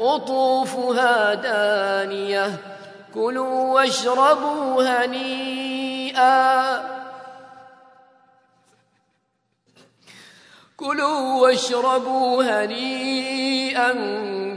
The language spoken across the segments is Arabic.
قطوفها دانية. كلوا واشربوا هنيئا. كلوا واشربوا هنيئا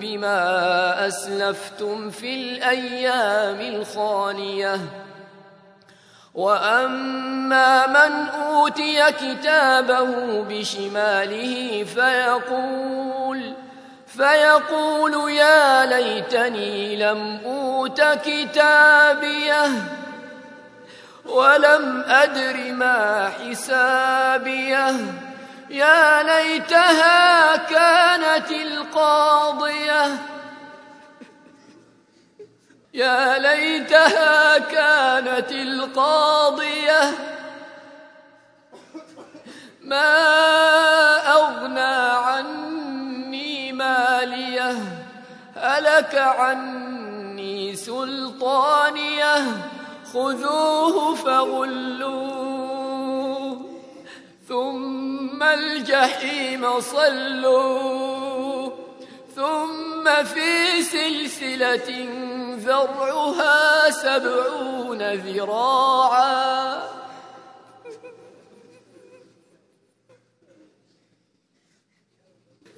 بما أسلفتم في الأيام الخالية. وأما من أوتي كتابه بشماله فيقول فيقول يا ليتني لم أوت كتابيه ولم أدر ما حسابيه. يا ليتها كانت القاضية. يا ليتها كانت القاضية. ما عني ماليه هلك عني سلطانية خذوه فغلوه ثم الجحيم صلوه ثم في سلسلة ذرعها سبعون ذراعا.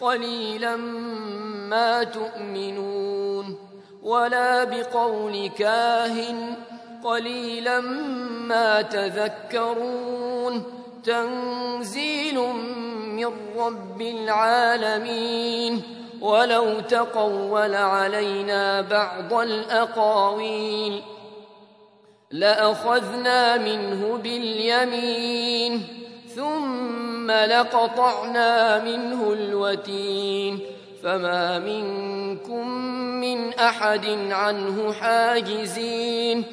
قليلا ما تؤمنون ولا بقول كاهن قليلا ما تذكرون تنزيل من رب العالمين ولو تقول علينا بعض الأقاويل لأخذنا منه باليمين ثم لقطعنا منه الوتين فما منكم من أحد عنه حاجزين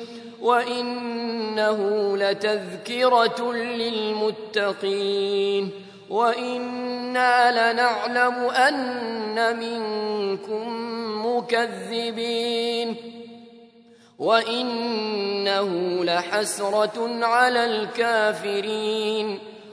وإنه لتذكرة للمتقين وإنا لنعلم أن منكم مكذبين وإنه لحسرة على الكافرين